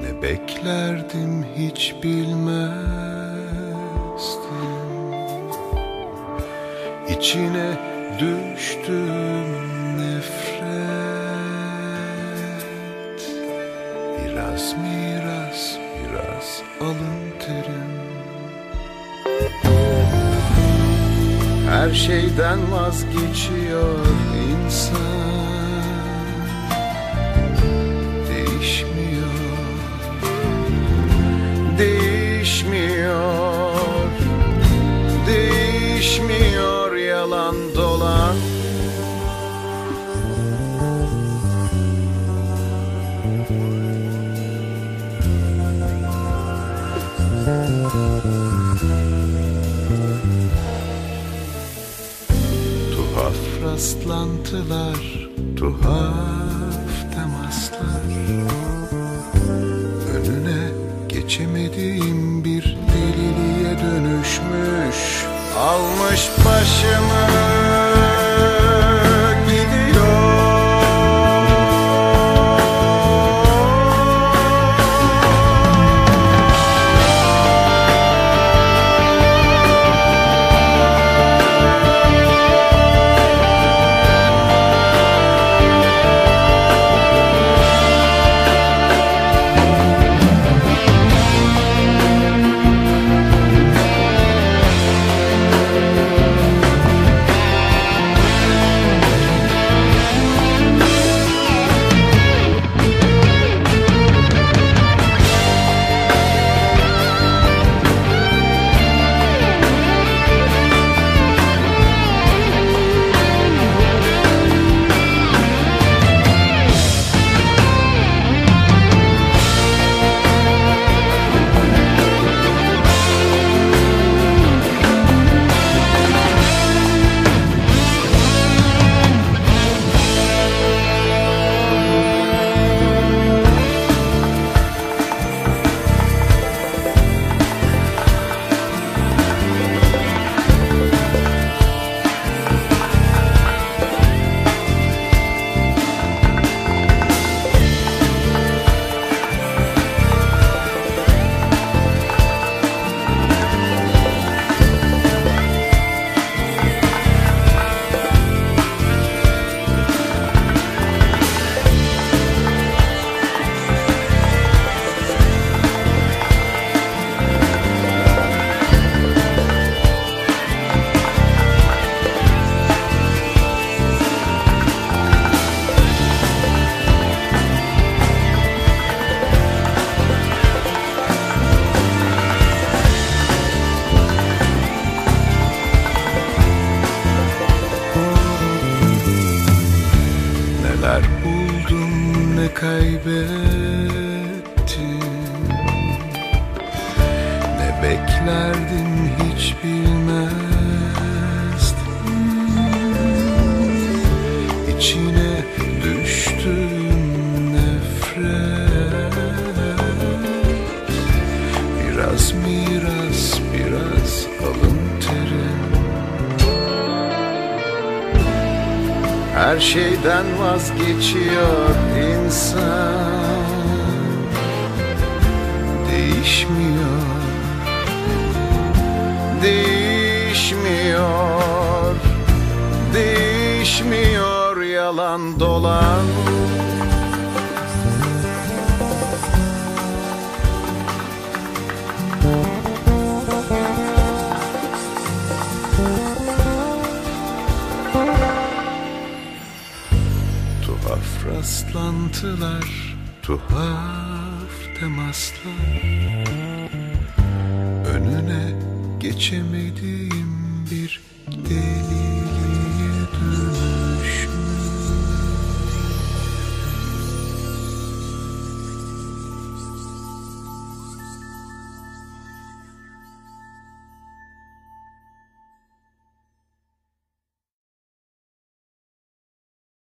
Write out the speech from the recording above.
Ne beklerdim hiç bilmezdim. İçine düştüm nefret. Biraz miras biraz alın terim Her şeyden vazgeçiyor insan. Değişmiyor. Değişmiyor. Değişmiyor yalan dolan Tuhaf rastlantılar, tuhaf temaslar. Önüne geçemediğim bir deliliğe dönüşmüş Almış başımı Neler buldum ne kaybettim? Ne beklerdim Her şeyden vazgeçiyor insan. Değişmiyor. Değişmiyor. Değişmiyor yalan dolan Tuhaf rastlantılar, tuhaf temaslar. Önüne geçemediğim bir deli